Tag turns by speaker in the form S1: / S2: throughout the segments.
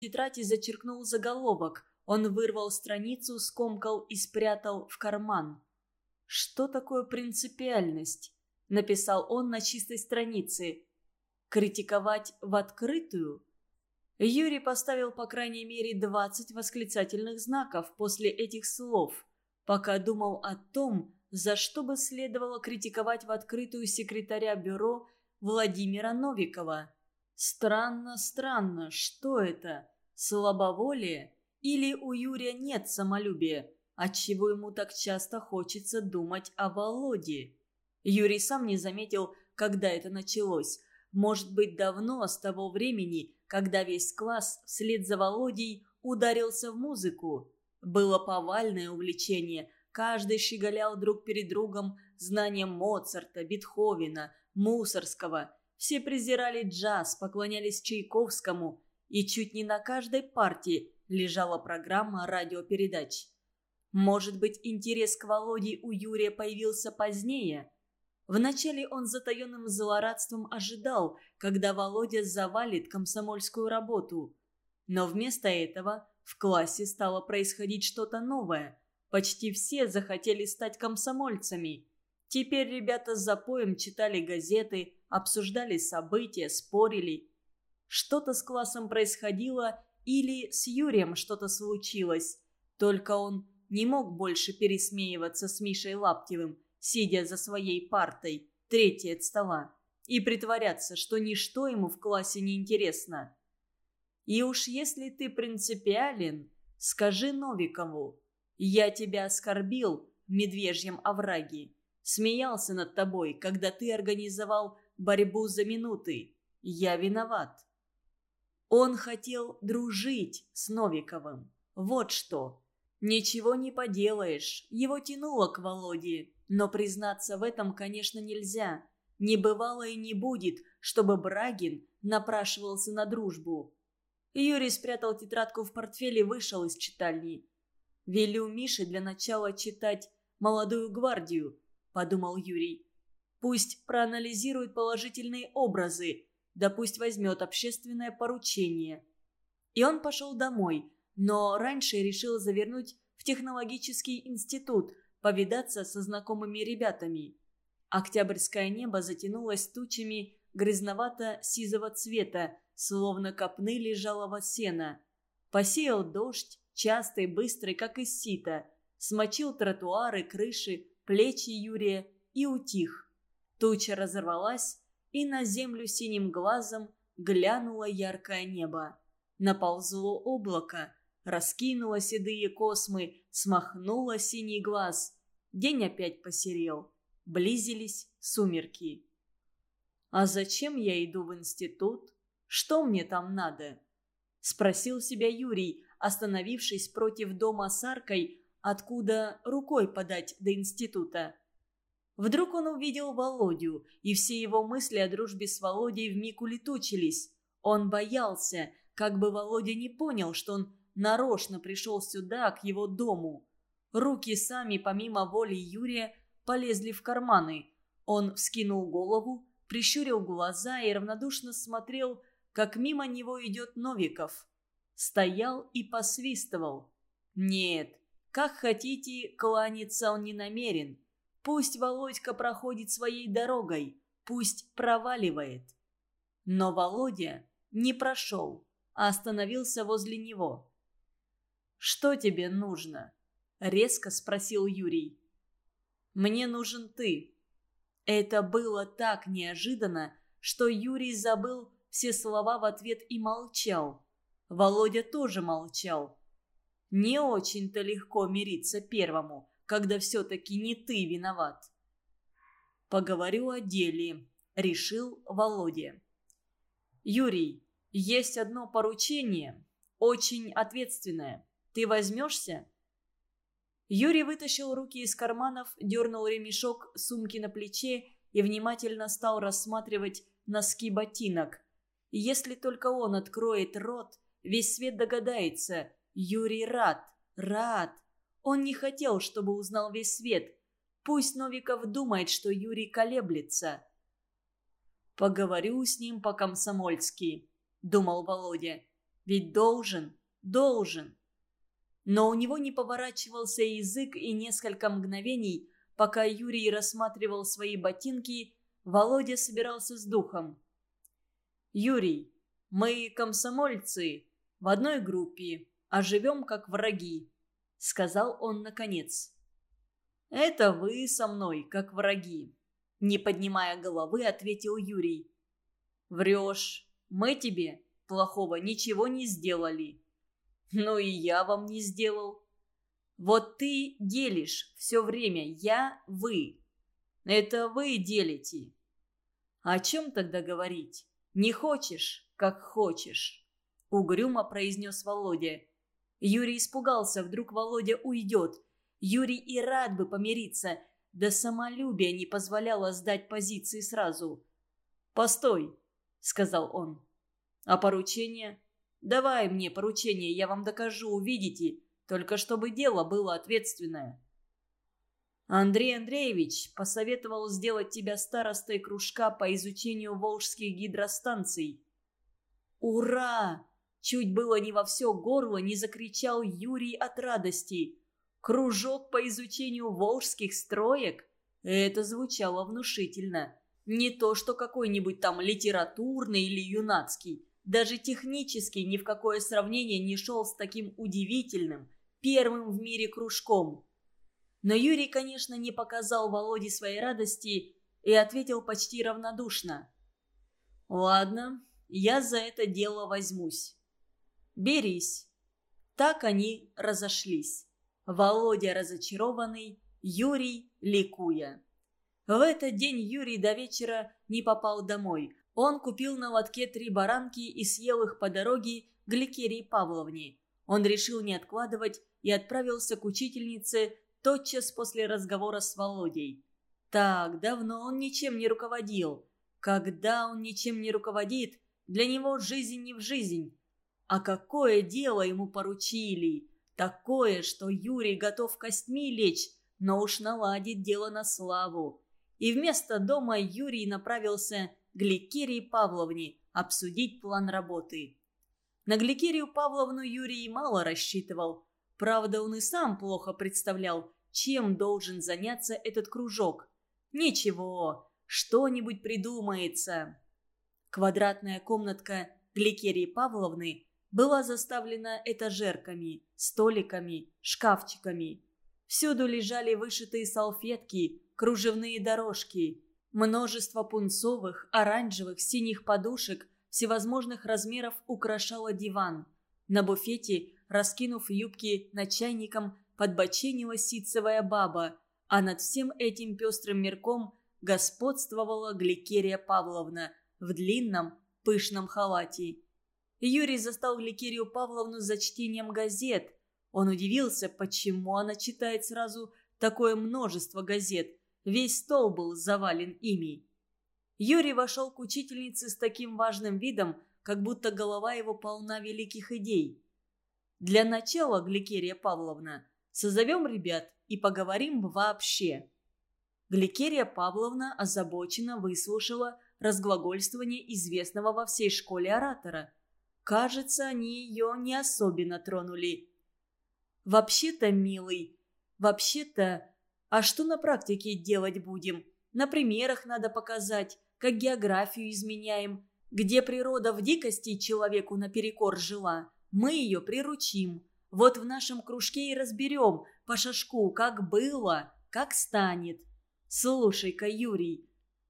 S1: тетрадь и зачеркнул заголовок. Он вырвал страницу, скомкал и спрятал в карман. «Что такое принципиальность?» – написал он на чистой странице. «Критиковать в открытую?» Юрий поставил по крайней мере 20 восклицательных знаков после этих слов, пока думал о том, за что бы следовало критиковать в открытую секретаря бюро Владимира Новикова. Странно, странно, что это? Слабоволие? Или у Юрия нет самолюбия? отчего ему так часто хочется думать о Володе. Юрий сам не заметил, когда это началось. Может быть, давно, с того времени, когда весь класс вслед за Володей ударился в музыку. Было повальное увлечение. Каждый щеголял друг перед другом знанием Моцарта, Бетховена, Мусорского. Все презирали джаз, поклонялись Чайковскому. И чуть не на каждой партии лежала программа радиопередач. Может быть, интерес к Володе у Юрия появился позднее? Вначале он затаенным злорадством ожидал, когда Володя завалит комсомольскую работу. Но вместо этого в классе стало происходить что-то новое. Почти все захотели стать комсомольцами. Теперь ребята с запоем читали газеты, обсуждали события, спорили. Что-то с классом происходило или с Юрием что-то случилось. Только он не мог больше пересмеиваться с Мишей Лаптевым, сидя за своей партой, третьей от стола, и притворяться, что ничто ему в классе не интересно. И уж если ты принципиален, скажи Новикову, я тебя оскорбил в медвежьем овраге, смеялся над тобой, когда ты организовал борьбу за минуты. Я виноват. Он хотел дружить с Новиковым. Вот что. Ничего не поделаешь, его тянуло к Володе, но признаться в этом, конечно, нельзя. Не бывало и не будет, чтобы Брагин напрашивался на дружбу. Юрий спрятал тетрадку в портфель и вышел из читальни. «Велю Мише для начала читать «Молодую гвардию», — подумал Юрий. «Пусть проанализирует положительные образы, да пусть возьмет общественное поручение». И он пошел домой, но раньше решил завернуть в технологический институт, повидаться со знакомыми ребятами. Октябрьское небо затянулось тучами грязновато-сизого цвета, словно копны лежалого сена. Посеял дождь, частый, быстрый, как из сита, смочил тротуары, крыши, плечи Юрия и утих. Туча разорвалась, и на землю синим глазом глянуло яркое небо. Наползло облако, раскинула седые космы, смахнула синий глаз. День опять посерел. Близились сумерки. «А зачем я иду в институт? Что мне там надо?» Спросил себя Юрий, остановившись против дома с аркой, откуда рукой подать до института. Вдруг он увидел Володю, и все его мысли о дружбе с Володей вмиг улетучились. Он боялся, как бы Володя не понял, что он нарочно пришел сюда, к его дому. Руки сами, помимо воли Юрия, полезли в карманы. Он вскинул голову, прищурил глаза и равнодушно смотрел, как мимо него идет Новиков. Стоял и посвистывал. Нет, как хотите, кланяться он не намерен. Пусть Володька проходит своей дорогой, пусть проваливает. Но Володя не прошел, а остановился возле него. «Что тебе нужно?» – резко спросил Юрий. «Мне нужен ты». Это было так неожиданно, что Юрий забыл все слова в ответ и молчал. Володя тоже молчал. Не очень-то легко мириться первому, когда все-таки не ты виноват. «Поговорю о деле», — решил Володя. «Юрий, есть одно поручение, очень ответственное. Ты возьмешься?» Юрий вытащил руки из карманов, дернул ремешок сумки на плече и внимательно стал рассматривать носки ботинок. Если только он откроет рот, весь свет догадается. Юрий рад, рад. Он не хотел, чтобы узнал весь свет. Пусть Новиков думает, что Юрий колеблется. «Поговорю с ним по-комсомольски», — думал Володя. Ведь должен, должен. Но у него не поворачивался язык, и несколько мгновений, пока Юрий рассматривал свои ботинки, Володя собирался с духом. «Юрий, мы комсомольцы, в одной группе, а живем как враги», — сказал он наконец. «Это вы со мной, как враги», — не поднимая головы, ответил Юрий. «Врешь. Мы тебе плохого ничего не сделали». «Ну и я вам не сделал». «Вот ты делишь все время я, вы». «Это вы делите». «О чем тогда говорить? Не хочешь, как хочешь», — угрюмо произнес Володя. Юрий испугался, вдруг Володя уйдет. Юрий и рад бы помириться, да самолюбие не позволяло сдать позиции сразу. «Постой», — сказал он. «А поручение? Давай мне поручение, я вам докажу, увидите, только чтобы дело было ответственное». Андрей Андреевич посоветовал сделать тебя старостой кружка по изучению волжских гидростанций. «Ура!» Чуть было не во все горло не закричал Юрий от радости. Кружок по изучению волжских строек? Это звучало внушительно. Не то, что какой-нибудь там литературный или юнацкий. Даже технически ни в какое сравнение не шел с таким удивительным, первым в мире кружком. Но Юрий, конечно, не показал Володе своей радости и ответил почти равнодушно. «Ладно, я за это дело возьмусь. Берись». Так они разошлись. Володя разочарованный, Юрий ликуя. В этот день Юрий до вечера не попал домой. Он купил на лотке три баранки и съел их по дороге к Гликерии Павловне. Он решил не откладывать и отправился к учительнице тотчас после разговора с Володей. Так, давно он ничем не руководил. Когда он ничем не руководит, для него жизнь не в жизнь. А какое дело ему поручили? Такое, что Юрий готов костьми лечь, но уж наладит дело на славу. И вместо дома Юрий направился к Гликерии Павловне обсудить план работы. На Гликерию Павловну Юрий мало рассчитывал. Правда, он и сам плохо представлял, чем должен заняться этот кружок. Ничего, что-нибудь придумается. Квадратная комнатка Гликерии Павловны была заставлена этажерками, столиками, шкафчиками. Всюду лежали вышитые салфетки, кружевные дорожки, множество пунцовых, оранжевых, синих подушек всевозможных размеров украшало диван. На буфете, раскинув юбки над чайником, подбоченилась ситцевая баба, а над всем этим пестрым мирком господствовала Гликерия Павловна в длинном, пышном халате. Юрий застал Гликерию Павловну за чтением газет. Он удивился, почему она читает сразу такое множество газет. Весь стол был завален ими. Юрий вошел к учительнице с таким важным видом, как будто голова его полна великих идей. «Для начала, Гликерия Павловна, созовем ребят и поговорим вообще». Гликерия Павловна озабоченно выслушала разглагольствование известного во всей школе оратора – Кажется, они ее не особенно тронули. «Вообще-то, милый, вообще-то... А что на практике делать будем? На примерах надо показать, как географию изменяем. Где природа в дикости человеку наперекор жила, мы ее приручим. Вот в нашем кружке и разберем по шашку, как было, как станет. Слушай-ка, Юрий».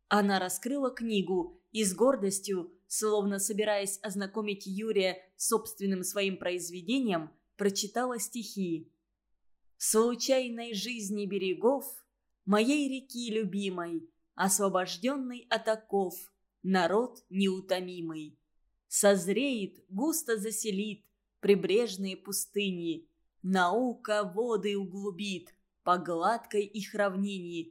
S1: Она раскрыла книгу и с гордостью словно собираясь ознакомить Юрия с собственным своим произведением, прочитала стихи. «Случайной жизни берегов, моей реки любимой, освобожденный от оков, народ неутомимый. Созреет, густо заселит прибрежные пустыни, наука воды углубит по гладкой их равнине.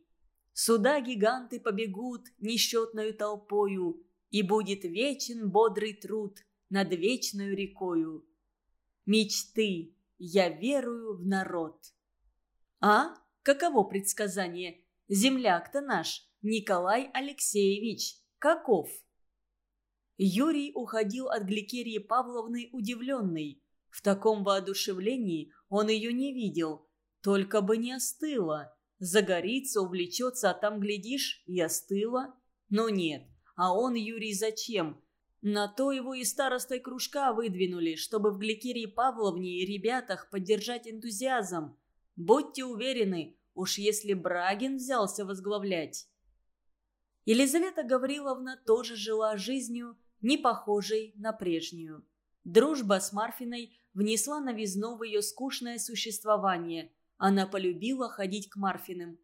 S1: Сюда гиганты побегут несчетною толпою, и будет вечен бодрый труд над вечной рекою. Мечты, я верую в народ. А? Каково предсказание? Земляк-то наш, Николай Алексеевич, каков? Юрий уходил от Гликерии Павловны удивленный. В таком воодушевлении он ее не видел. Только бы не остыла. Загорится, увлечется, а там, глядишь, и остыла. Но нет. А он, Юрий, зачем? На то его и старостой кружка выдвинули, чтобы в Гликерии Павловне и ребятах поддержать энтузиазм. Будьте уверены, уж если Брагин взялся возглавлять. Елизавета Гавриловна тоже жила жизнью, не похожей на прежнюю. Дружба с Марфиной внесла новизну в ее скучное существование. Она полюбила ходить к Марфиным.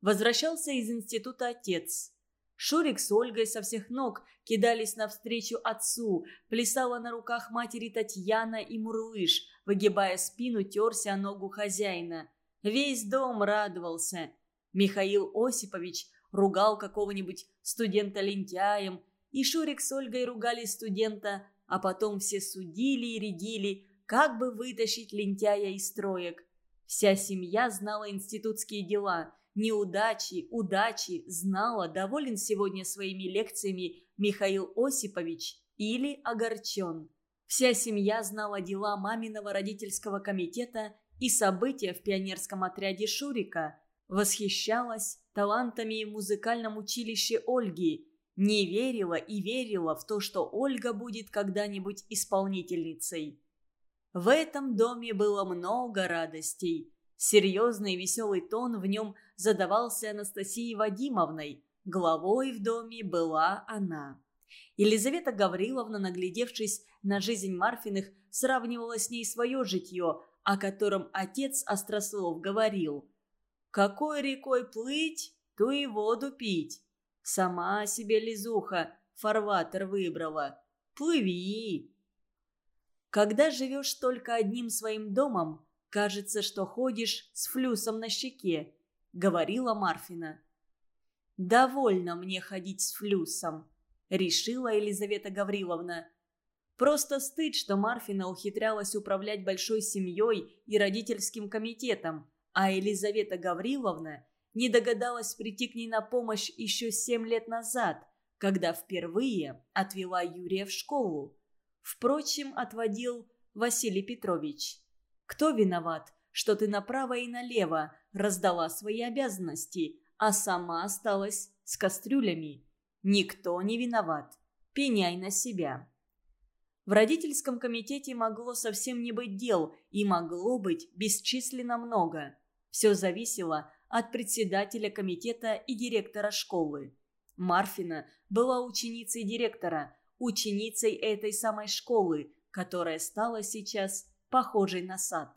S1: Возвращался из института отец. Шурик с Ольгой со всех ног кидались навстречу отцу, плясала на руках матери Татьяна и Мурлыш, выгибая спину, терся о ногу хозяина. Весь дом радовался. Михаил Осипович ругал какого-нибудь студента лентяем, и Шурик с Ольгой ругали студента, а потом все судили и рядили, как бы вытащить лентяя из строек. Вся семья знала институтские дела, неудачи, удачи, знала, доволен сегодня своими лекциями Михаил Осипович или огорчен. Вся семья знала дела маминого родительского комитета и события в пионерском отряде Шурика, восхищалась талантами в музыкальном училище Ольги – не верила и верила в то, что Ольга будет когда-нибудь исполнительницей. В этом доме было много радостей. Серьезный и веселый тон в нем задавался Анастасией Вадимовной. Главой в доме была она. Елизавета Гавриловна, наглядевшись на жизнь Марфиных, сравнивала с ней свое житье, о котором отец Острослов говорил. «Какой рекой плыть, то и воду пить». Сама себе лизуха фарватер выбрала. Плыви. Когда живешь только одним своим домом, кажется, что ходишь с флюсом на щеке, говорила Марфина. «Довольно мне ходить с флюсом», — решила Елизавета Гавриловна. Просто стыд, что Марфина ухитрялась управлять большой семьей и родительским комитетом, а Елизавета Гавриловна не догадалась прийти к ней на помощь еще семь лет назад, когда впервые отвела Юрия в школу. Впрочем, отводил Василий Петрович. «Кто виноват, что ты направо и налево раздала свои обязанности, а сама осталась с кастрюлями? Никто не виноват. Пеняй на себя». В родительском комитете могло совсем не быть дел, и могло быть бесчисленно много. Все зависело от председателя комитета и директора школы. Марфина была ученицей директора, ученицей этой самой школы, которая стала сейчас похожей на сад.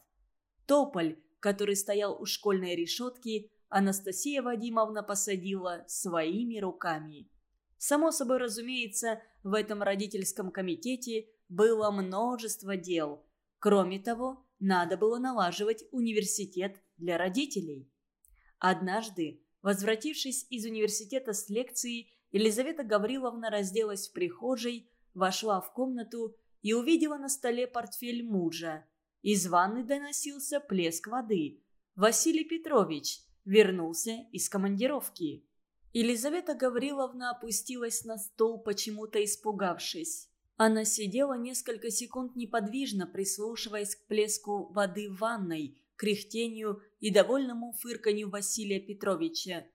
S1: Тополь, который стоял у школьной решетки, Анастасия Вадимовна посадила своими руками. Само собой разумеется, в этом родительском комитете было множество дел. Кроме того, надо было налаживать университет для родителей. Однажды, возвратившись из университета с лекции, Елизавета Гавриловна разделась в прихожей, вошла в комнату и увидела на столе портфель мужа. Из ванны доносился плеск воды. Василий Петрович вернулся из командировки. Елизавета Гавриловна опустилась на стол, почему-то испугавшись. Она сидела несколько секунд неподвижно, прислушиваясь к плеску воды в ванной, кряхтению и довольному фырканью Василия Петровича.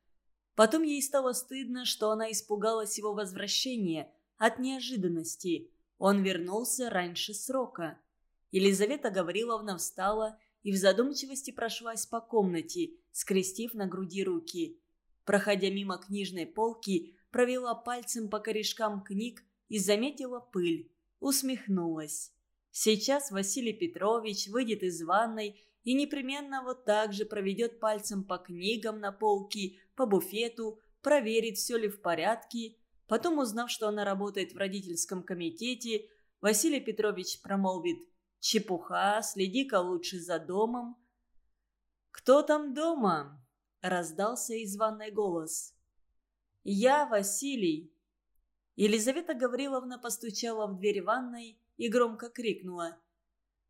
S1: Потом ей стало стыдно, что она испугалась его возвращения от неожиданности. Он вернулся раньше срока. Елизавета Гавриловна встала и в задумчивости прошлась по комнате, скрестив на груди руки. Проходя мимо книжной полки, провела пальцем по корешкам книг и заметила пыль. Усмехнулась. Сейчас Василий Петрович выйдет из ванной и непременно вот так же проведет пальцем по книгам на полке, по буфету, проверит, все ли в порядке. Потом, узнав, что она работает в родительском комитете, Василий Петрович промолвит «Чепуха, следи-ка лучше за домом». «Кто там дома?» – раздался из ванной голос. «Я, Василий». Елизавета Гавриловна постучала в дверь ванной и громко крикнула –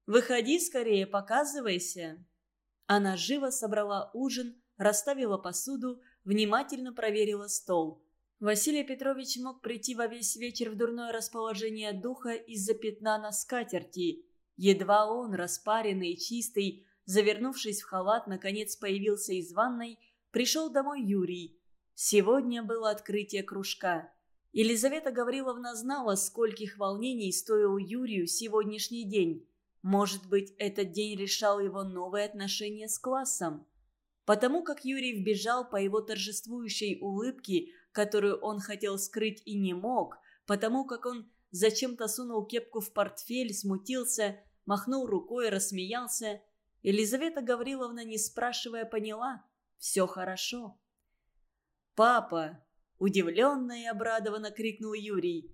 S1: Выходи скорее, показывайся!» Она живо собрала ужин, расставила посуду, внимательно проверила стол. Василий Петрович мог прийти во весь вечер в дурное расположение духа из-за пятна на скатерти. Едва он, распаренный и чистый, завернувшись в халат, наконец появился из ванной, пришел домой Юрий. Сегодня было открытие кружка. Елизавета Гавриловна знала, скольких волнений стоил Юрию сегодняшний день. Может быть, этот день решал его новые отношения с классом. Потому как Юрий вбежал по его торжествующей улыбке, которую он хотел скрыть и не мог, потому как он зачем-то сунул кепку в портфель, смутился, махнул рукой, рассмеялся. Елизавета Гавриловна, не спрашивая, поняла – все хорошо. «Папа!» – удивленно и обрадованно крикнул Юрий.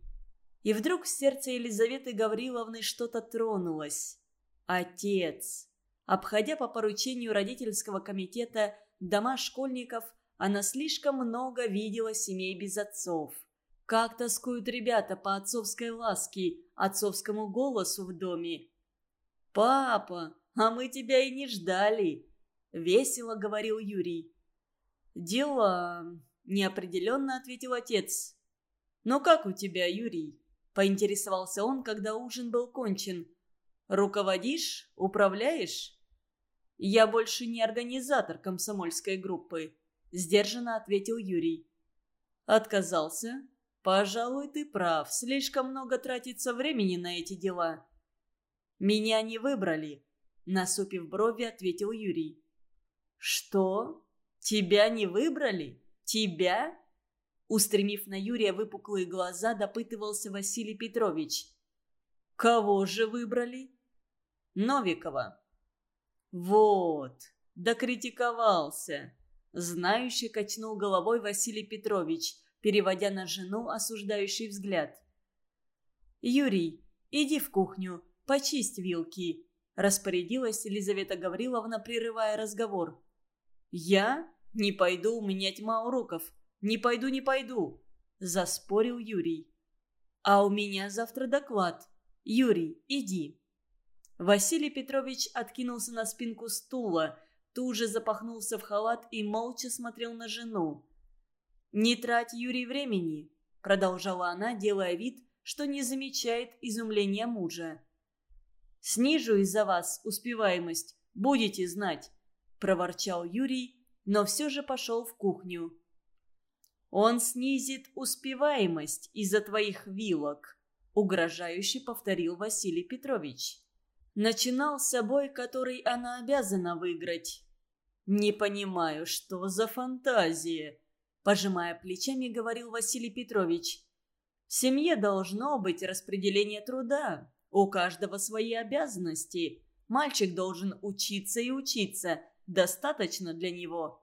S1: И вдруг в сердце Елизаветы Гавриловны что-то тронулось. «Отец!» Обходя по поручению родительского комитета дома школьников, она слишком много видела семей без отцов. Как тоскуют ребята по отцовской ласке, отцовскому голосу в доме. «Папа, а мы тебя и не ждали!» — весело говорил Юрий. «Дела...» — неопределенно ответил отец. «Но как у тебя, Юрий?» — поинтересовался он, когда ужин был кончен. «Руководишь? Управляешь?» «Я больше не организатор комсомольской группы», – сдержанно ответил Юрий. «Отказался? Пожалуй, ты прав. Слишком много тратится времени на эти дела». «Меня не выбрали», – насупив брови, ответил Юрий. «Что? Тебя не выбрали? Тебя?» Устремив на Юрия выпуклые глаза, допытывался Василий Петрович. «Кого же выбрали?» «Новикова». «Вот, докритиковался. Знающе качнул головой Василий Петрович, переводя на жену осуждающий взгляд. «Юрий, иди в кухню, почисть вилки», – распорядилась Елизавета Гавриловна, прерывая разговор. «Я? Не пойду, у меня тьма уроков. Не пойду, не пойду», – заспорил Юрий. «А у меня завтра доклад. Юрий, иди». Василий Петрович откинулся на спинку стула, тут же запахнулся в халат и молча смотрел на жену. «Не трать, Юрий, времени», – продолжала она, делая вид, что не замечает изумления мужа. «Снижу из-за вас успеваемость, будете знать», – проворчал Юрий, но все же пошел в кухню. «Он снизит успеваемость из-за твоих вилок», – угрожающе повторил Василий Петрович. Начинал с собой, который она обязана выиграть. «Не понимаю, что за фантазия?» Пожимая плечами, говорил Василий Петрович. «В семье должно быть распределение труда. У каждого свои обязанности. Мальчик должен учиться и учиться. Достаточно для него».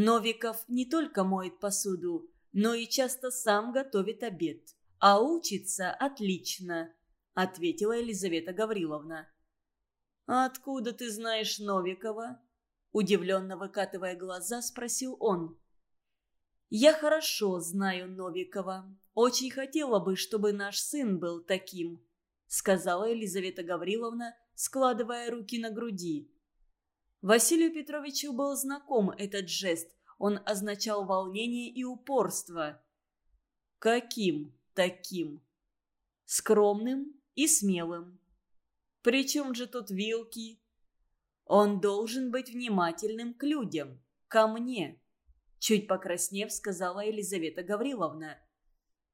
S1: Новиков не только моет посуду, но и часто сам готовит обед. А учится отлично, ответила Елизавета Гавриловна. «Откуда ты знаешь Новикова?» Удивленно выкатывая глаза, спросил он. «Я хорошо знаю Новикова. Очень хотела бы, чтобы наш сын был таким», сказала Елизавета Гавриловна, складывая руки на груди. Василию Петровичу был знаком этот жест. Он означал волнение и упорство. «Каким таким?» «Скромным и смелым». «При же тут вилки?» Он должен быть внимательным к людям, ко мне», – чуть покраснев, сказала Елизавета Гавриловна.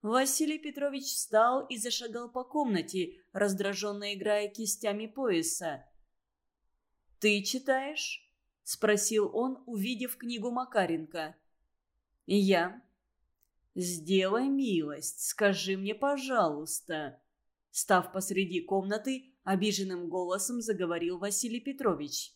S1: Василий Петрович встал и зашагал по комнате, раздраженно играя кистями пояса. «Ты читаешь?» – спросил он, увидев книгу Макаренко. «Я». «Сделай милость, скажи мне, пожалуйста». Став посреди комнаты, Обиженным голосом заговорил Василий Петрович.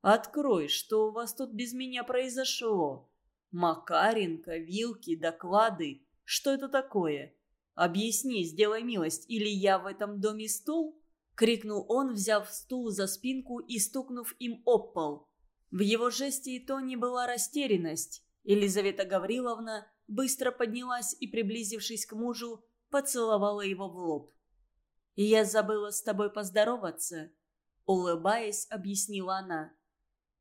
S1: «Открой, что у вас тут без меня произошло? Макаренко, вилки, доклады. Что это такое? Объясни, сделай милость, или я в этом доме стул?» Крикнул он, взяв стул за спинку и стукнув им об пол. В его жесте и тоне была растерянность. Елизавета Гавриловна быстро поднялась и, приблизившись к мужу, поцеловала его в лоб. «Я забыла с тобой поздороваться», — улыбаясь, объяснила она.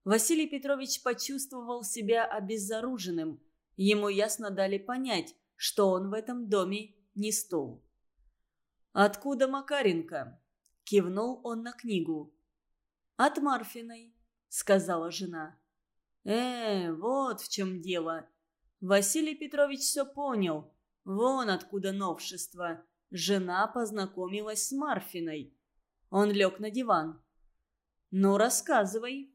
S1: Василий Петрович почувствовал себя обезоруженным. Ему ясно дали понять, что он в этом доме не стол. «Откуда Макаренко?» – кивнул он на книгу. «От Марфиной», – сказала жена. «Э, вот в чем дело. Василий Петрович все понял. Вон откуда новшество. Жена познакомилась с Марфиной». Он лег на диван. «Ну, рассказывай».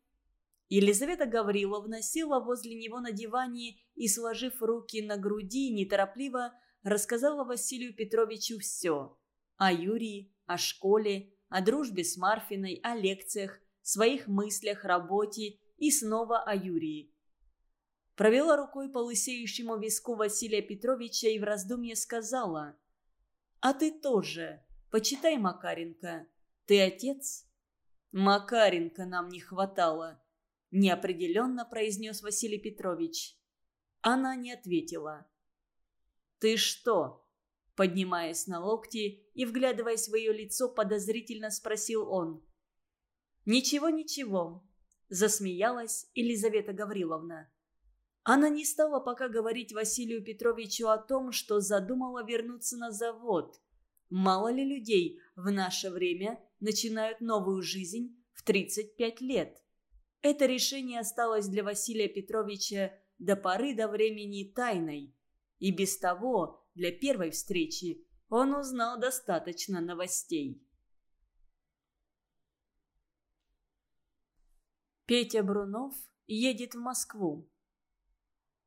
S1: Елизавета Гавриловна села возле него на диване и, сложив руки на груди, неторопливо рассказала Василию Петровичу все. О Юрии, о школе, о дружбе с Марфиной, о лекциях, своих мыслях, работе и снова о Юрии. Провела рукой по лысеющему виску Василия Петровича и в раздумье сказала. «А ты тоже. Почитай Макаренко. Ты отец?» «Макаренко нам не хватало», – неопределенно произнес Василий Петрович. Она не ответила. «Ты что?» Поднимаясь на локти и вглядываясь в ее лицо, подозрительно спросил он. «Ничего, ничего», – засмеялась Елизавета Гавриловна. Она не стала пока говорить Василию Петровичу о том, что задумала вернуться на завод. Мало ли людей в наше время начинают новую жизнь в 35 лет. Это решение осталось для Василия Петровича до поры до времени тайной. И без того, для первой встречи, он узнал достаточно новостей. Петя Брунов едет в Москву.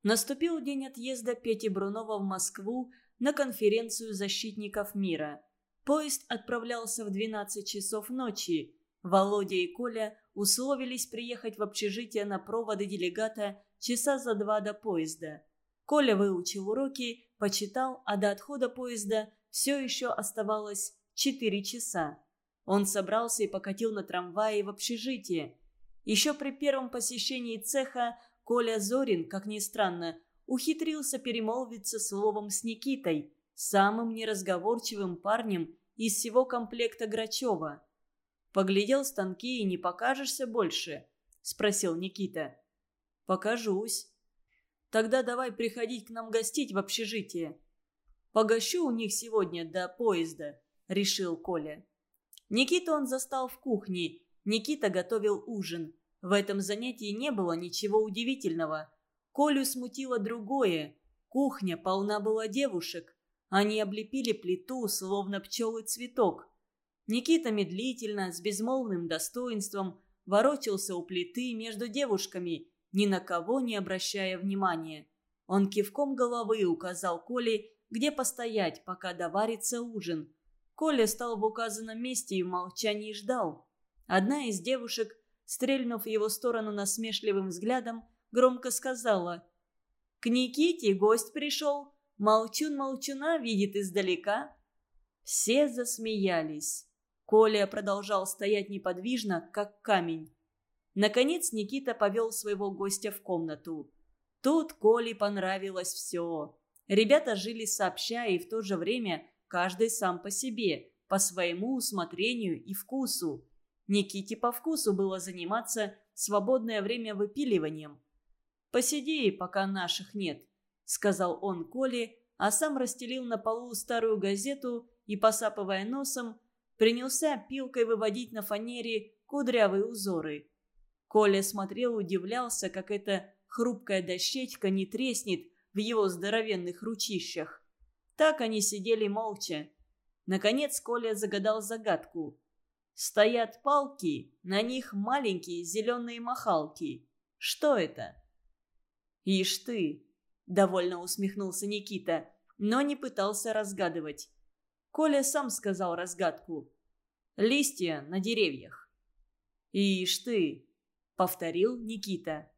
S1: Наступил день отъезда Пети Брунова в Москву на конференцию защитников мира. Поезд отправлялся в 12 часов ночи. Володя и Коля условились приехать в общежитие на проводы делегата часа за два до поезда. Коля выучил уроки, почитал, а до отхода поезда все еще оставалось 4 часа. Он собрался и покатил на трамвае в общежитие. Еще при первом посещении цеха Коля Зорин, как ни странно, ухитрился перемолвиться словом с Никитой, самым неразговорчивым парнем из всего комплекта Грачева. «Поглядел станки и не покажешься больше?» – спросил Никита. «Покажусь». «Тогда давай приходить к нам гостить в общежитие». «Погощу у них сегодня до поезда», – решил Коля. Никита он застал в кухне. Никита готовил ужин. В этом занятии не было ничего удивительного. Колю смутило другое. Кухня полна была девушек. Они облепили плиту, словно пчелы цветок. Никита медлительно, с безмолвным достоинством, ворочался у плиты между девушками, ни на кого не обращая внимания. Он кивком головы указал Коле, где постоять, пока доварится ужин. Коля стал в указанном месте и в молчании ждал. Одна из девушек стрельнув его сторону насмешливым взглядом, громко сказала «К Никите гость пришел, молчун молчуна видит издалека». Все засмеялись. Коля продолжал стоять неподвижно, как камень. Наконец Никита повел своего гостя в комнату. Тут Коле понравилось все. Ребята жили сообща и в то же время каждый сам по себе, по своему усмотрению и вкусу. Никите по вкусу было заниматься свободное время выпиливанием. «Посиди, пока наших нет», — сказал он Коле, а сам расстелил на полу старую газету и, посапывая носом, принялся пилкой выводить на фанере кудрявые узоры. Коля смотрел удивлялся, как эта хрупкая дощечка не треснет в его здоровенных ручищах. Так они сидели молча. Наконец Коля загадал загадку. Стоят палки, на них маленькие зеленые махалки. Что это? Ишь ты, довольно усмехнулся Никита, но не пытался разгадывать. Коля сам сказал разгадку. Листья на деревьях. Ишь ты, повторил Никита.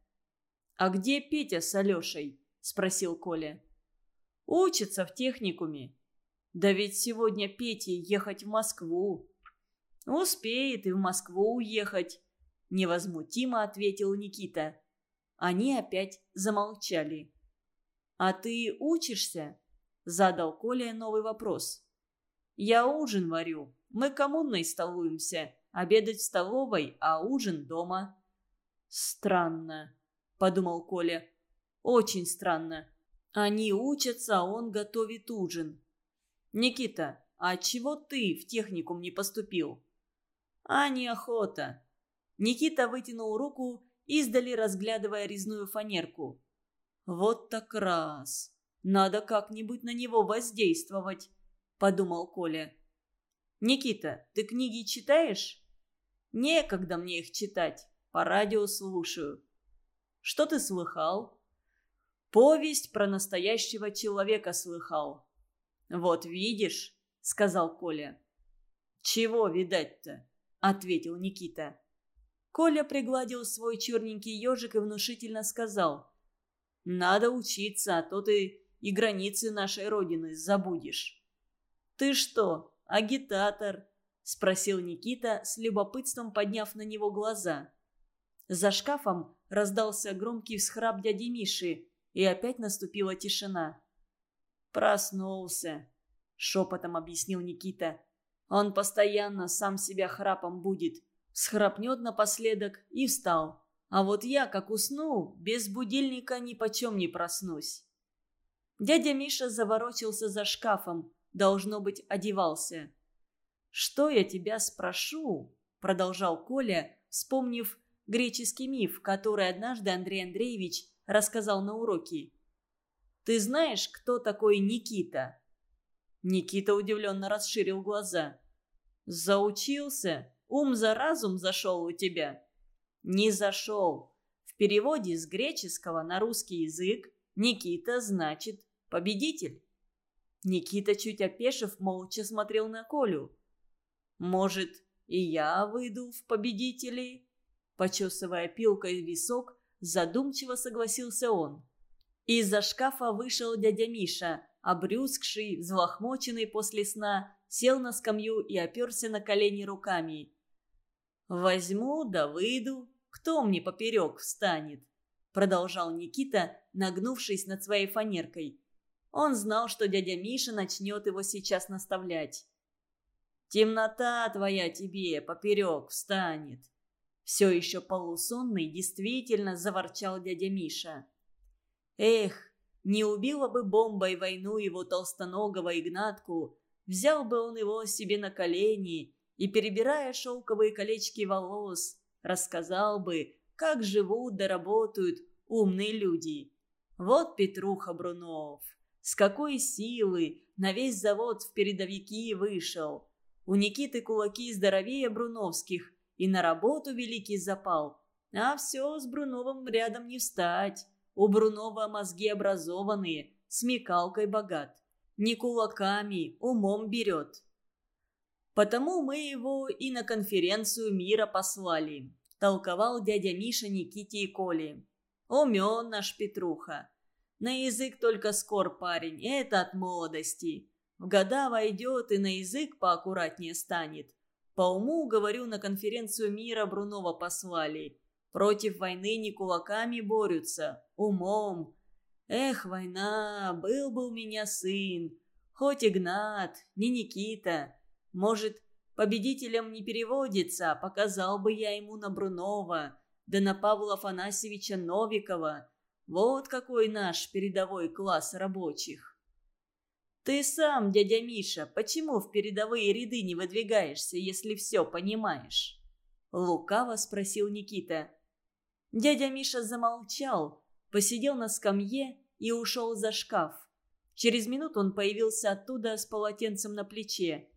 S1: «А где Петя с Алешей?» – спросил Коля. «Учится в техникуме». «Да ведь сегодня Пете ехать в Москву». «Успеет и в Москву уехать», – невозмутимо ответил Никита. Они опять замолчали. «А ты учишься?» – задал Коля новый вопрос. «Я ужин варю. Мы коммунной столуемся. Обедать в столовой, а ужин дома». «Странно», – подумал Коля. «Очень странно. Они учатся, а он готовит ужин. «Никита, а чего ты в техникум не поступил?» «А неохота». Никита вытянул руку, издали разглядывая резную фанерку. «Вот так раз. Надо как-нибудь на него воздействовать», — подумал Коля. «Никита, ты книги читаешь?» «Некогда мне их читать. По радио слушаю». «Что ты слыхал?» «Повесть про настоящего человека слыхал». «Вот видишь», — сказал Коля. «Чего видать-то?» — ответил Никита. Коля пригладил свой черненький ежик и внушительно сказал. «Надо учиться, а то ты и границы нашей родины забудешь». «Ты что, агитатор?» – спросил Никита, с любопытством подняв на него глаза. За шкафом раздался громкий всхрап дяди Миши, и опять наступила тишина. «Проснулся», – шепотом объяснил Никита. «Он постоянно сам себя храпом будет, схрапнет напоследок и встал. А вот я, как усну, без будильника ни почем не проснусь». Дядя Миша заворочился за шкафом, должно быть, одевался. «Что я тебя спрошу?» – продолжал Коля, вспомнив греческий миф, который однажды Андрей Андреевич рассказал на уроке. «Ты знаешь, кто такой Никита?» Никита удивленно расширил глаза. «Заучился? Ум за разум зашел у тебя?» «Не зашел. В переводе с греческого на русский язык Никита значит победитель». Никита, чуть опешив, молча смотрел на Колю. «Может, и я выйду в победители?» Почесывая пилкой висок, задумчиво согласился он. Из-за шкафа вышел дядя Миша, обрюзгший, взлохмоченный после сна, сел на скамью и оперся на колени руками. «Возьму да выйду, кто мне поперек встанет?» Продолжал Никита, нагнувшись над своей фанеркой. Он знал, что дядя Миша начнет его сейчас наставлять. «Темнота твоя тебе поперек встанет!» Все еще полусонный действительно заворчал дядя Миша. «Эх, не убила бы бомбой войну его толстоногого Игнатку, взял бы он его себе на колени и, перебирая шелковые колечки волос, рассказал бы, как живут да работают умные люди. Вот Петруха Брунов, с какой силы на весь завод в передовики вышел. У Никиты кулаки здоровее Бруновских, и на работу великий запал. А все с Бруновым рядом не встать. У Брунова мозги образованные, смекалкой богат. Не кулаками, умом берет. Потому мы его и на конференцию мира послали, толковал дядя Миша Никите и Коле. Умен наш Петруха. На язык только скор парень, это от молодости. В года войдет и на язык поаккуратнее станет. По уму, говорю, на конференцию мира Брунова послали. Против войны не кулаками борются, умом. Эх, война, был бы у меня сын. Хоть Игнат, не Никита. Может, победителем не переводится, показал бы я ему на Брунова, да на Павла Афанасьевича Новикова. Вот какой наш передовой класс рабочих. Ты сам, дядя Миша, почему в передовые ряды не выдвигаешься, если все понимаешь? Лукаво спросил Никита. Дядя Миша замолчал, посидел на скамье и ушел за шкаф. Через минуту он появился оттуда с полотенцем на плече.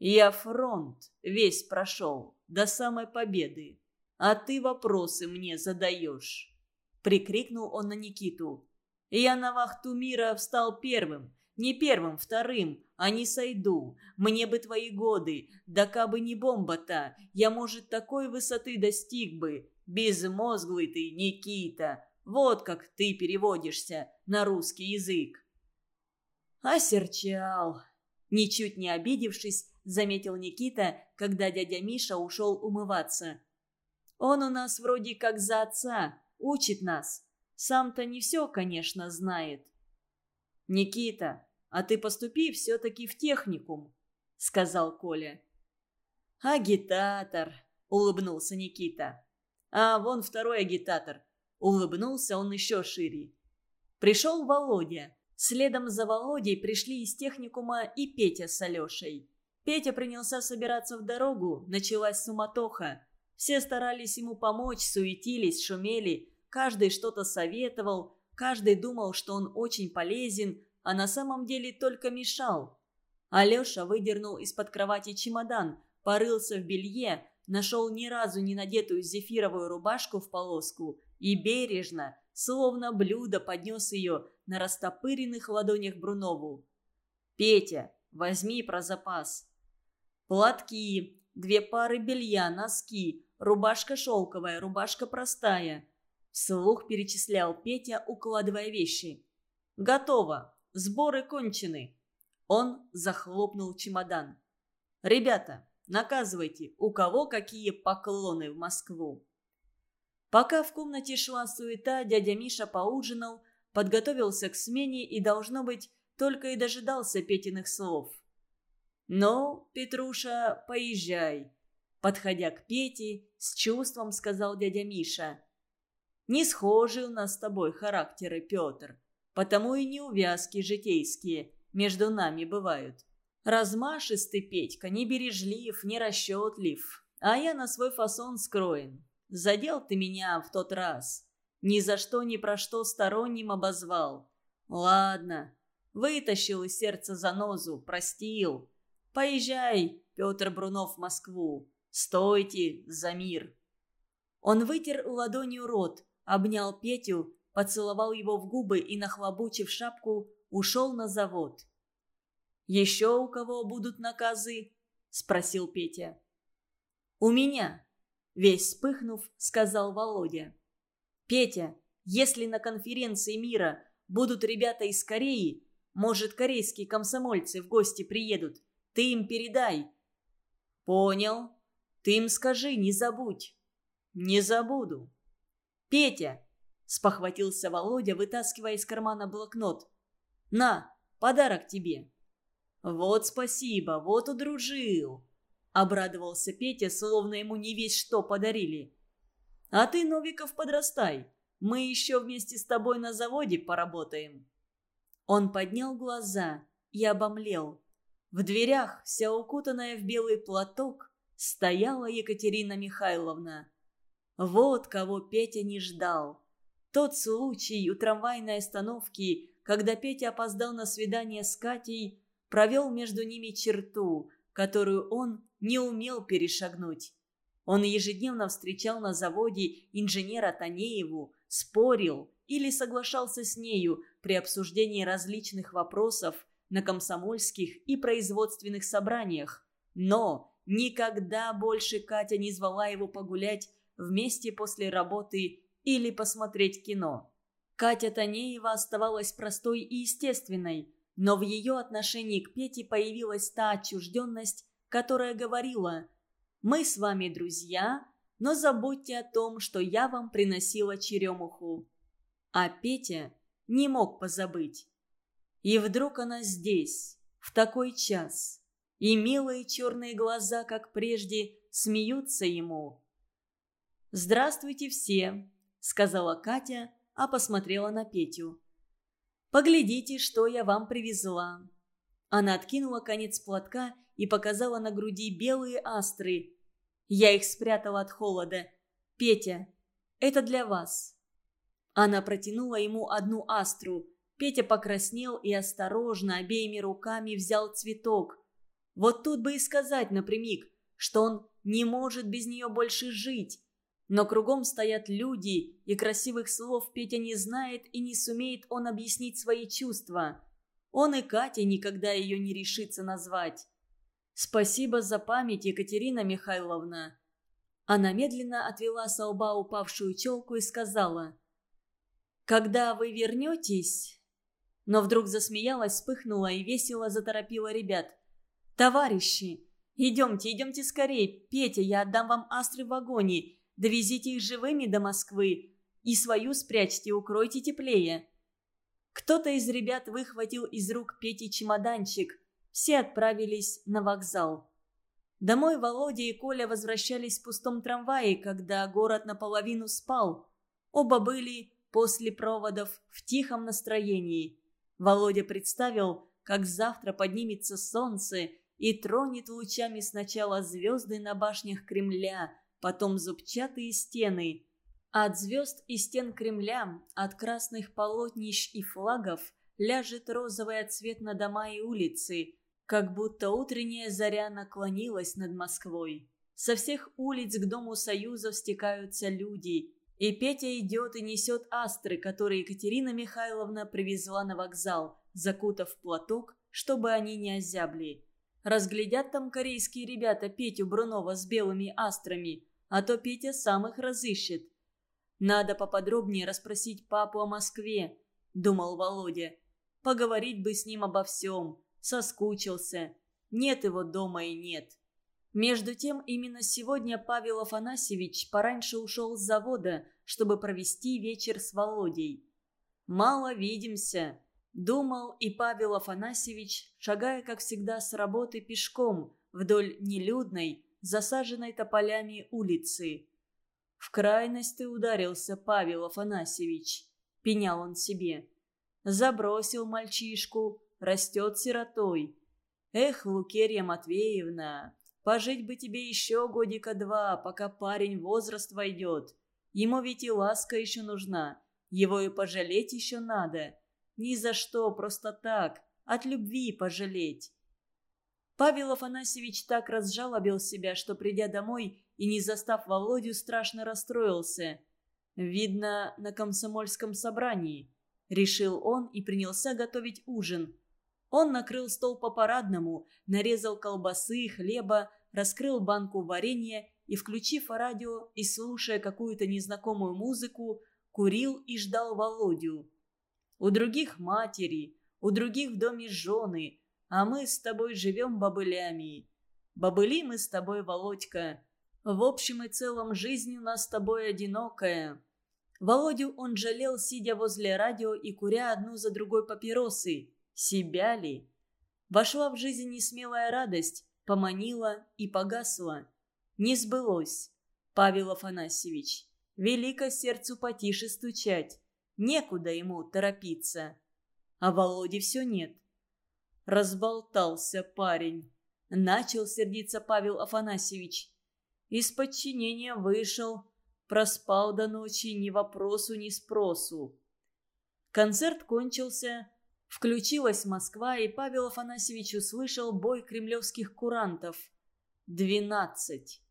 S1: «Я фронт весь прошел, до самой победы, а ты вопросы мне задаешь». — прикрикнул он на Никиту. «Я на вахту мира встал первым. Не первым, вторым, а не сойду. Мне бы твои годы. Да кабы не бомба-то, я, может, такой высоты достиг бы. Безмозглый ты, Никита. Вот как ты переводишься на русский язык». «Осерчал!» Ничуть не обидевшись, заметил Никита, когда дядя Миша ушел умываться. «Он у нас вроде как за отца, Учит нас. Сам-то не все, конечно, знает. «Никита, а ты поступи все-таки в техникум», — сказал Коля. «Агитатор», — улыбнулся Никита. «А вон второй агитатор». Улыбнулся он еще шире. Пришел Володя. Следом за Володей пришли из техникума и Петя с Алешей. Петя принялся собираться в дорогу, началась суматоха. Все старались ему помочь, суетились, шумели, каждый что-то советовал, каждый думал, что он очень полезен, а на самом деле только мешал. Алеша выдернул из-под кровати чемодан, порылся в белье, нашел ни разу не надетую зефировую рубашку в полоску и бережно, словно блюдо, поднес ее на растопыренных ладонях Брунову. «Петя, возьми про запас». Платки, две пары белья, носки, рубашка шелковая, рубашка простая. Вслух перечислял Петя, укладывая вещи. «Готово. Сборы кончены». Он захлопнул чемодан. «Ребята, наказывайте, у кого какие поклоны в Москву». Пока в комнате шла суета, дядя Миша поужинал, подготовился к смене и, должно быть, только и дожидался Петиных слов. «Ну, Петруша, поезжай», — подходя к Пете, с чувством сказал дядя Миша. «Не схожи у нас с тобой характеры, Петр, потому и неувязки житейские между нами бывают. Размашистый Петька, не бережлив, не расчетлив, а я на свой фасон скроен. Задел ты меня в тот раз. Ни за что, ни про что сторонним обозвал. Ладно, вытащил из сердца занозу, простил». Поезжай, Петр Брунов, в Москву. Стойте за мир. Он вытер ладонью рот, обнял Петю, поцеловал его в губы и, нахлобучив шапку, ушел на завод. «Еще у кого будут наказы?» – спросил Петя. «У меня», – весь вспыхнув, сказал Володя. «Петя, если на конференции мира будут ребята из Кореи, может, корейские комсомольцы в гости приедут, ты им передай». «Понял. Ты им скажи, не забудь». «Не забуду». «Петя!» – спохватился Володя, вытаскивая из кармана блокнот. «На, подарок тебе». «Вот спасибо, вот удружил», – обрадовался Петя, словно ему не весь что подарили. «А ты, Новиков, подрастай. Мы еще вместе с тобой на заводе поработаем». Он поднял глаза и обомлел. В дверях, вся укутанная в белый платок, стояла Екатерина Михайловна. Вот кого Петя не ждал. Тот случай у трамвайной остановки, когда Петя опоздал на свидание с Катей, провел между ними черту, которую он не умел перешагнуть. Он ежедневно встречал на заводе инженера Танееву, спорил или соглашался с нею при обсуждении различных вопросов, на комсомольских и производственных собраниях. Но никогда больше Катя не звала его погулять вместе после работы или посмотреть кино. Катя Танеева оставалась простой и естественной, но в ее отношении к Пете появилась та отчужденность, которая говорила «Мы с вами друзья, но забудьте о том, что я вам приносила черемуху». А Петя не мог позабыть. И вдруг она здесь, в такой час, и милые черные глаза, как прежде, смеются ему. «Здравствуйте все», — сказала Катя, а посмотрела на Петю. «Поглядите, что я вам привезла». Она откинула конец платка и показала на груди белые астры. Я их спрятала от холода. «Петя, это для вас». Она протянула ему одну астру — Петя покраснел и осторожно обеими руками взял цветок. Вот тут бы и сказать напрямик, что он не может без нее больше жить. Но кругом стоят люди, и красивых слов Петя не знает и не сумеет он объяснить свои чувства. Он и Катя никогда ее не решится назвать. «Спасибо за память, Екатерина Михайловна». Она медленно отвела со лба упавшую челку и сказала. «Когда вы вернетесь, но вдруг засмеялась, вспыхнула и весело заторопила ребят. «Товарищи, идемте, идемте скорее. Петя, я отдам вам астры в вагоне. Довезите их живыми до Москвы. И свою спрячьте, укройте теплее». Кто-то из ребят выхватил из рук Пети чемоданчик. Все отправились на вокзал. Домой Володя и Коля возвращались в пустом трамвае, когда город наполовину спал. Оба были после проводов в тихом настроении. Володя представил, как завтра поднимется солнце и тронет лучами сначала звезды на башнях Кремля, потом зубчатые стены. От звезд и стен Кремля, от красных полотнищ и флагов ляжет розовый отцвет на дома и улицы, как будто утренняя заря наклонилась над Москвой. Со всех улиц к Дому Союзов стекаются люди, и Петя идет и несет астры, которые Екатерина Михайловна привезла на вокзал, закутав платок, чтобы они не озябли. Разглядят там корейские ребята Петю Брунова с белыми астрами, а то Петя сам их разыщет. «Надо поподробнее расспросить папу о Москве», — думал Володя. «Поговорить бы с ним обо всем. Соскучился. Нет его дома и нет». Между тем, именно сегодня Павел Афанасьевич пораньше ушел с завода, чтобы провести вечер с Володей. «Мало видимся», – думал и Павел Афанасьевич, шагая, как всегда, с работы пешком вдоль нелюдной, засаженной тополями улицы. «В крайность ты ударился, Павел Афанасьевич», – пенял он себе. «Забросил мальчишку, растет сиротой. Эх, Лукерья Матвеевна, пожить бы тебе еще годика два, пока парень возраст войдет. Ему ведь и ласка еще нужна, его и пожалеть еще надо. Ни за что, просто так, от любви пожалеть». Павел Афанасьевич так разжалобил себя, что, придя домой и не застав Володю, страшно расстроился. «Видно, на комсомольском собрании», — решил он и принялся готовить ужин. Он накрыл стол по-парадному, нарезал колбасы, хлеба, раскрыл банку варенья и, включив радио и слушая какую-то незнакомую музыку, курил и ждал Володю. У других матери, у других в доме жены, а мы с тобой живем бобылями. Бобыли мы с тобой, Володька. В общем и целом жизнь у нас с тобой одинокая». Володю он жалел, сидя возле радио и куря одну за другой папиросы. Себя ли? Вошла в жизнь несмелая радость, поманила и погасла. Не сбылось. Павел Афанасьевич, велико сердцу потише стучать. Некуда ему торопиться. А Володи все нет. Разболтался парень. Начал сердиться Павел Афанасьевич. Из подчинения вышел. Проспал до ночи ни вопросу, ни спросу. Концерт кончился. Включилась Москва, и Павел Афанасьевич услышал бой кремлевских курантов. «Двенадцать.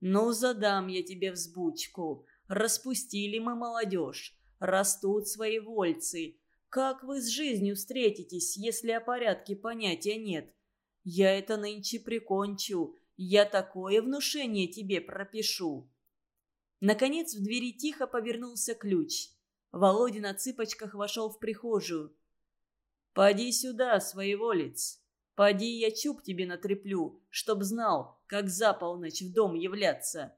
S1: Ну, задам я тебе взбучку. Распустили мы молодежь. Растут свои вольцы. Как вы с жизнью встретитесь, если о порядке понятия нет? Я это нынче прикончу. Я такое внушение тебе пропишу». Наконец в двери тихо повернулся ключ. Володя на цыпочках вошел в прихожую. «Поди сюда, своеволец. Поди, я чуб тебе натреплю, чтоб знал, как за полночь в дом являться!»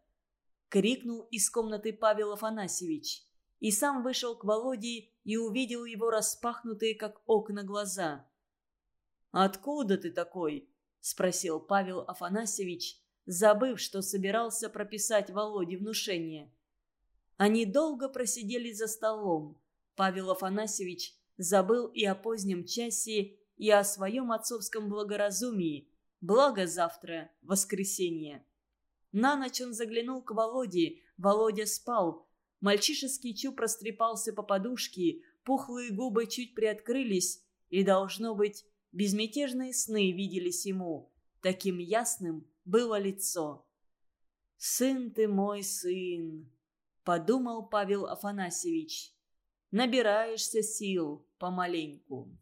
S1: Крикнул из комнаты Павел Афанасьевич. И сам вышел к Володе и увидел его распахнутые, как окна, глаза. «Откуда ты такой?» – спросил Павел Афанасьевич, забыв, что собирался прописать Володе внушение. Они долго просидели за столом. Павел Афанасьевич забыл и о позднем часе, и о своем отцовском благоразумии. Благо завтра, воскресенье. На ночь он заглянул к Володе. Володя спал, Мальчишеский чуб растрепался по подушке, пухлые губы чуть приоткрылись, и, должно быть, безмятежные сны виделись ему. Таким ясным было лицо. «Сын ты мой сын», — подумал Павел Афанасьевич. «Набираешься сил помаленьку».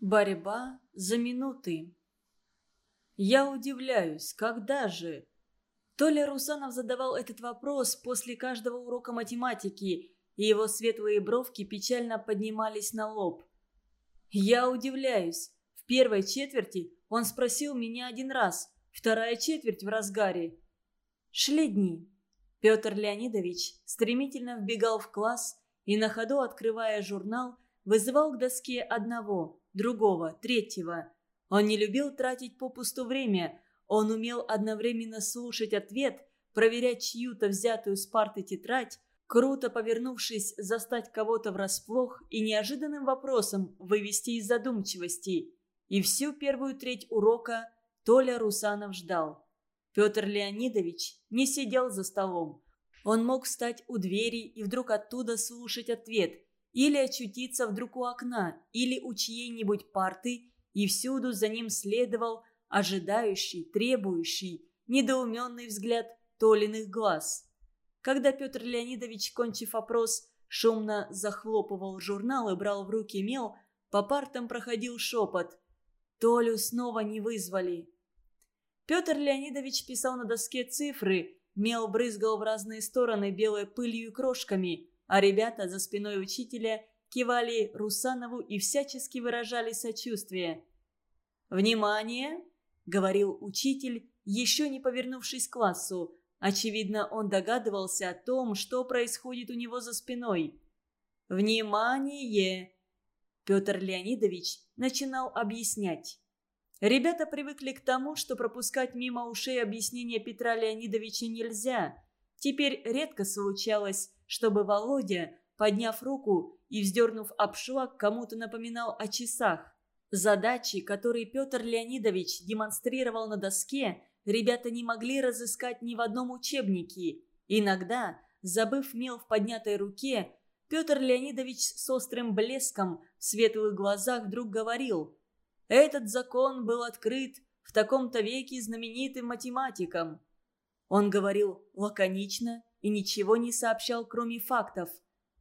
S1: Борьба за минуты. Я удивляюсь, когда же Толя Русанов задавал этот вопрос после каждого урока математики, и его светлые бровки печально поднимались на лоб. Я удивляюсь. В первой четверти он спросил меня один раз, вторая четверть в разгаре. Шли дни. Петр Леонидович стремительно вбегал в класс и на ходу, открывая журнал, вызывал к доске одного, другого, третьего. Он не любил тратить попусту время – он умел одновременно слушать ответ, проверять чью-то взятую с парты тетрадь, круто повернувшись, застать кого-то врасплох и неожиданным вопросом вывести из задумчивости. И всю первую треть урока Толя Русанов ждал. Петр Леонидович не сидел за столом. Он мог встать у двери и вдруг оттуда слушать ответ, или очутиться вдруг у окна, или у чьей-нибудь парты, и всюду за ним следовал ожидающий, требующий, недоуменный взгляд Толиных глаз. Когда Петр Леонидович, кончив опрос, шумно захлопывал журнал и брал в руки мел, по партам проходил шепот. Толю снова не вызвали. Петр Леонидович писал на доске цифры, мел брызгал в разные стороны белой пылью и крошками, а ребята за спиной учителя кивали Русанову и всячески выражали сочувствие. «Внимание!» — говорил учитель, еще не повернувшись к классу. Очевидно, он догадывался о том, что происходит у него за спиной. «Внимание!» Петр Леонидович начинал объяснять. Ребята привыкли к тому, что пропускать мимо ушей объяснения Петра Леонидовича нельзя. Теперь редко случалось, чтобы Володя, подняв руку и вздернув обшлаг, кому-то напоминал о часах. Задачи, которые Петр Леонидович демонстрировал на доске, ребята не могли разыскать ни в одном учебнике. Иногда, забыв мел в поднятой руке, Петр Леонидович с острым блеском в светлых глазах вдруг говорил «Этот закон был открыт в таком-то веке знаменитым математиком». Он говорил лаконично и ничего не сообщал, кроме фактов.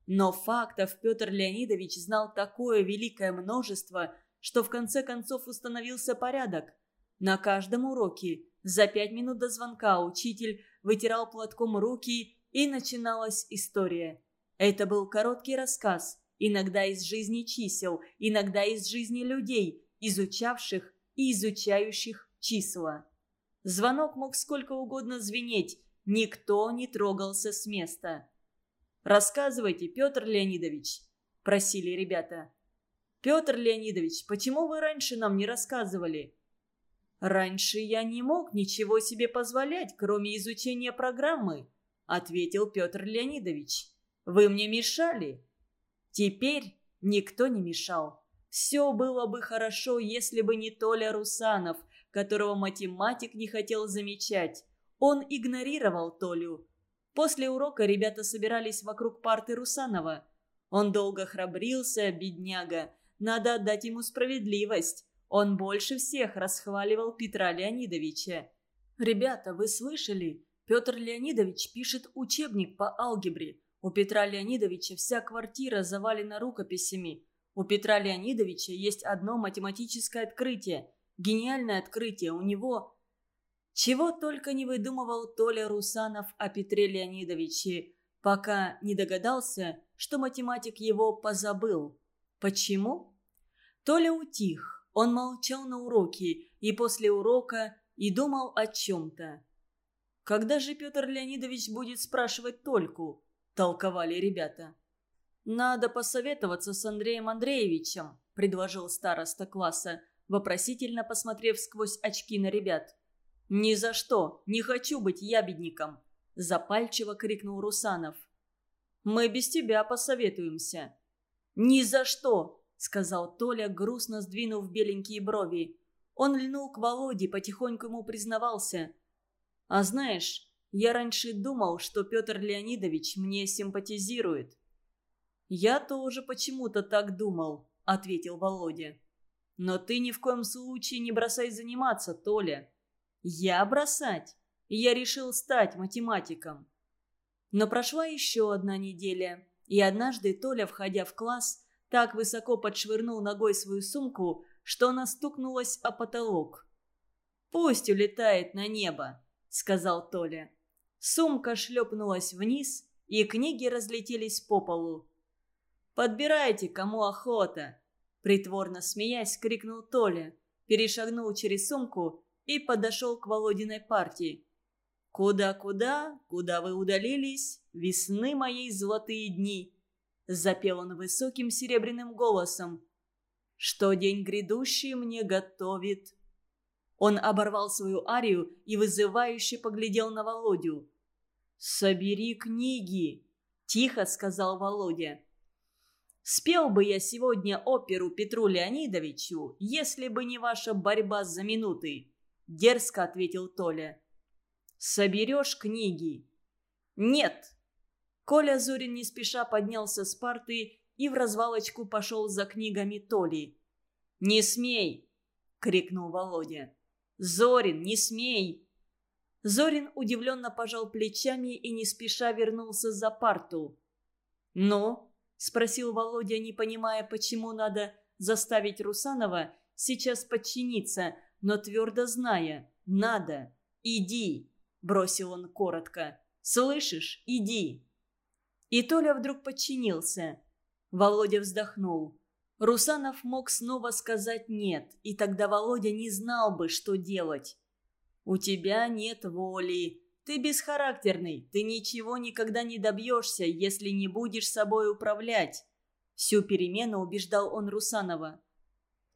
S1: Но фактов Петр Леонидович знал такое великое множество, что в конце концов установился порядок. На каждом уроке за пять минут до звонка учитель вытирал платком руки, и начиналась история. Это был короткий рассказ, иногда из жизни чисел, иногда из жизни людей, изучавших и изучающих числа. Звонок мог сколько угодно звенеть, никто не трогался с места. «Рассказывайте, Петр Леонидович», – просили ребята. «Петр Леонидович, почему вы раньше нам не рассказывали?» «Раньше я не мог ничего себе позволять, кроме изучения программы», – ответил Петр Леонидович. «Вы мне мешали». Теперь никто не мешал. Все было бы хорошо, если бы не Толя Русанов, которого математик не хотел замечать. Он игнорировал Толю. После урока ребята собирались вокруг парты Русанова. Он долго храбрился, бедняга. Надо отдать ему справедливость. Он больше всех расхваливал Петра Леонидовича. «Ребята, вы слышали? Петр Леонидович пишет учебник по алгебре. У Петра Леонидовича вся квартира завалена рукописями. У Петра Леонидовича есть одно математическое открытие. Гениальное открытие. У него... Чего только не выдумывал Толя Русанов о Петре Леонидовиче, пока не догадался, что математик его позабыл. Почему? Толя утих. Он молчал на уроке и после урока и думал о чем-то. «Когда же Петр Леонидович будет спрашивать Тольку?» – толковали ребята. «Надо посоветоваться с Андреем Андреевичем», – предложил староста класса, вопросительно посмотрев сквозь очки на ребят. «Ни за что! Не хочу быть ябедником!» – запальчиво крикнул Русанов. «Мы без тебя посоветуемся». «Ни за что!» – сказал Толя, грустно сдвинув беленькие брови. Он льнул к Володе, потихоньку ему признавался. «А знаешь, я раньше думал, что Петр Леонидович мне симпатизирует». «Я тоже почему-то так думал», – ответил Володя. «Но ты ни в коем случае не бросай заниматься, Толя». «Я бросать? Я решил стать математиком». Но прошла еще одна неделя, и однажды Толя, входя в класс, так высоко подшвырнул ногой свою сумку, что она стукнулась о потолок. «Пусть улетает на небо», — сказал Толя. Сумка шлепнулась вниз, и книги разлетелись по полу. «Подбирайте, кому охота!» Притворно смеясь, крикнул Толя, перешагнул через сумку и подошел к Володиной партии. «Куда-куда, куда вы удалились, весны моей золотые дни!» Запел он высоким серебряным голосом. «Что день грядущий мне готовит!» Он оборвал свою арию и вызывающе поглядел на Володю. «Собери книги», – тихо сказал Володя. «Спел бы я сегодня оперу Петру Леонидовичу, если бы не ваша борьба за минуты», – дерзко ответил Толя. «Соберешь книги?» «Нет». Коля Зорин не спеша поднялся с парты и в развалочку пошел за книгами Толи. «Не смей!» — крикнул Володя. «Зорин, не смей!» Зорин удивленно пожал плечами и не спеша вернулся за парту. «Ну?» – спросил Володя, не понимая, почему надо заставить Русанова сейчас подчиниться, но твердо зная – надо. «Иди!» – бросил он коротко. «Слышишь? Иди!» И Толя вдруг подчинился. Володя вздохнул. Русанов мог снова сказать «нет», и тогда Володя не знал бы, что делать. «У тебя нет воли. Ты бесхарактерный. Ты ничего никогда не добьешься, если не будешь собой управлять». Всю перемену убеждал он Русанова.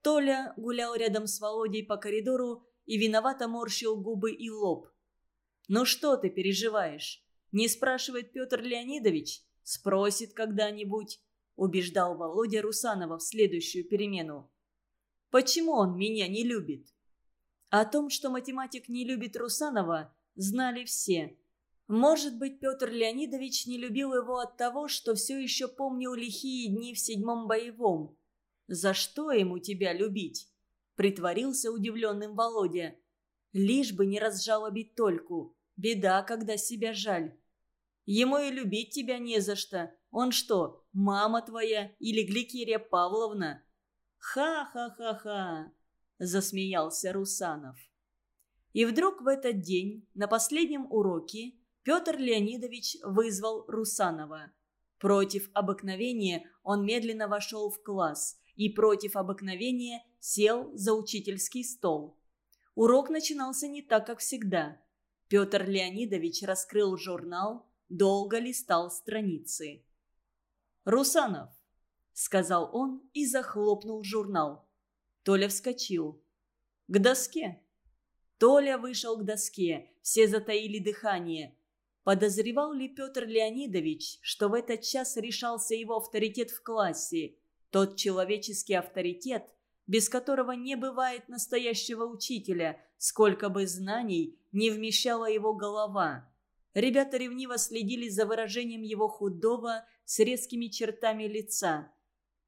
S1: Толя гулял рядом с Володей по коридору и виновато морщил губы и лоб. «Ну что ты переживаешь? Не спрашивает Петр Леонидович? Спросит когда-нибудь», – убеждал Володя Русанова в следующую перемену. «Почему он меня не любит?» О том, что математик не любит Русанова, знали все. Может быть, Петр Леонидович не любил его от того, что все еще помнил лихие дни в седьмом боевом. «За что ему тебя любить?» – притворился удивленным Володя. «Лишь бы не разжалобить Тольку. Беда, когда себя жаль. Ему и любить тебя не за что. Он что, мама твоя или Гликерия Павловна?» «Ха-ха-ха-ха!» засмеялся Русанов. И вдруг в этот день, на последнем уроке, Петр Леонидович вызвал Русанова. Против обыкновения он медленно вошел в класс и против обыкновения сел за учительский стол. Урок начинался не так, как всегда. Петр Леонидович раскрыл журнал, долго листал страницы. «Русанов», — сказал он и захлопнул журнал. Толя вскочил. «К доске!» Толя вышел к доске, все затаили дыхание. Подозревал ли Петр Леонидович, что в этот час решался его авторитет в классе? Тот человеческий авторитет, без которого не бывает настоящего учителя, сколько бы знаний не вмещала его голова. Ребята ревниво следили за выражением его худого с резкими чертами лица.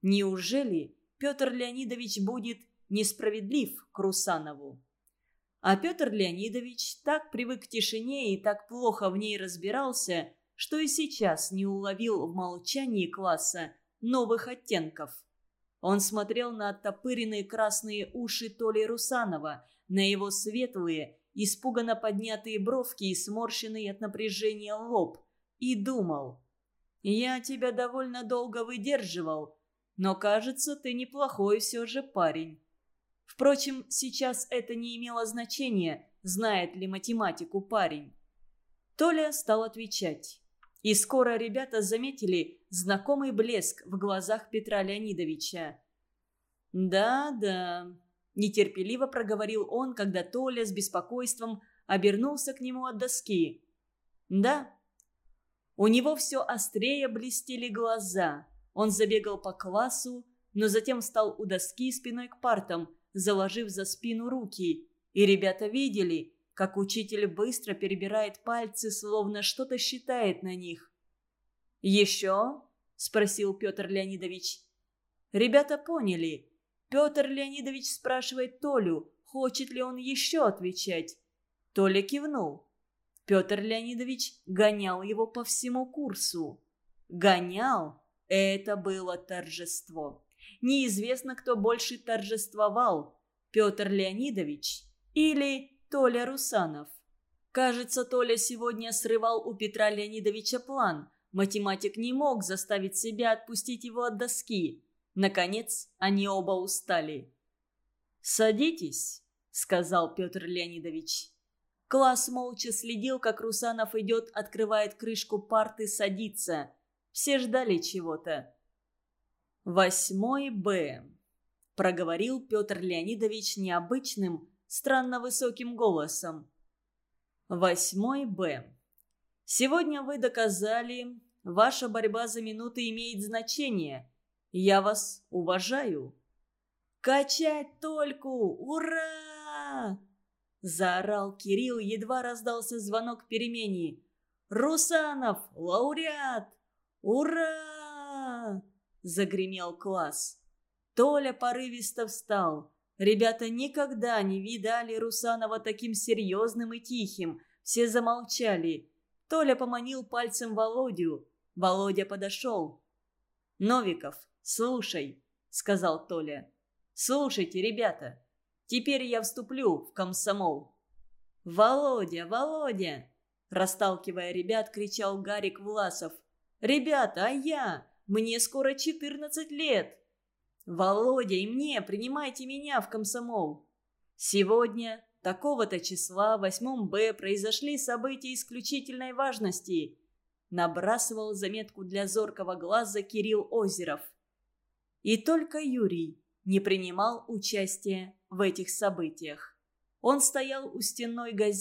S1: Неужели Петр Леонидович будет несправедлив к Русанову. А Петр Леонидович так привык к тишине и так плохо в ней разбирался, что и сейчас не уловил в молчании класса новых оттенков. Он смотрел на оттопыренные красные уши Толи Русанова, на его светлые, испуганно поднятые бровки и сморщенный от напряжения лоб, и думал. «Я тебя довольно долго выдерживал, но, кажется, ты неплохой все же парень. Впрочем, сейчас это не имело значения, знает ли математику парень. Толя стал отвечать. И скоро ребята заметили знакомый блеск в глазах Петра Леонидовича. «Да-да», – нетерпеливо проговорил он, когда Толя с беспокойством обернулся к нему от доски. «Да». У него все острее блестели глаза – он забегал по классу, но затем встал у доски спиной к партам, заложив за спину руки. И ребята видели, как учитель быстро перебирает пальцы, словно что-то считает на них. «Еще?» – спросил Петр Леонидович. Ребята поняли. Петр Леонидович спрашивает Толю, хочет ли он еще отвечать. Толя кивнул. Петр Леонидович гонял его по всему курсу. Гонял, это было торжество. Неизвестно, кто больше торжествовал – Петр Леонидович или Толя Русанов. Кажется, Толя сегодня срывал у Петра Леонидовича план. Математик не мог заставить себя отпустить его от доски. Наконец, они оба устали. «Садитесь», — сказал Петр Леонидович. Класс молча следил, как Русанов идет, открывает крышку парты, садится. Все ждали чего-то. «Восьмой Б», – проговорил Петр Леонидович необычным, странно высоким голосом. «Восьмой Б. Сегодня вы доказали, ваша борьба за минуты имеет значение. Я вас уважаю». «Качать только! Ура!» Заорал Кирилл, едва раздался звонок перемене. «Русанов! Лауреат! Ура!» Загремел класс. Толя порывисто встал. Ребята никогда не видали Русанова таким серьезным и тихим. Все замолчали. Толя поманил пальцем Володю. Володя подошел. «Новиков, слушай», — сказал Толя. «Слушайте, ребята, теперь я вступлю в комсомол». «Володя, Володя!» Расталкивая ребят, кричал Гарик Власов. «Ребята, а я? Мне скоро 14 лет!» «Володя и мне, принимайте меня в комсомол!» «Сегодня, такого-то числа, восьмом Б, произошли события исключительной важности», набрасывал заметку для зоркого глаза Кирилл Озеров. И только Юрий не принимал участия в этих событиях. Он стоял у стенной газеты,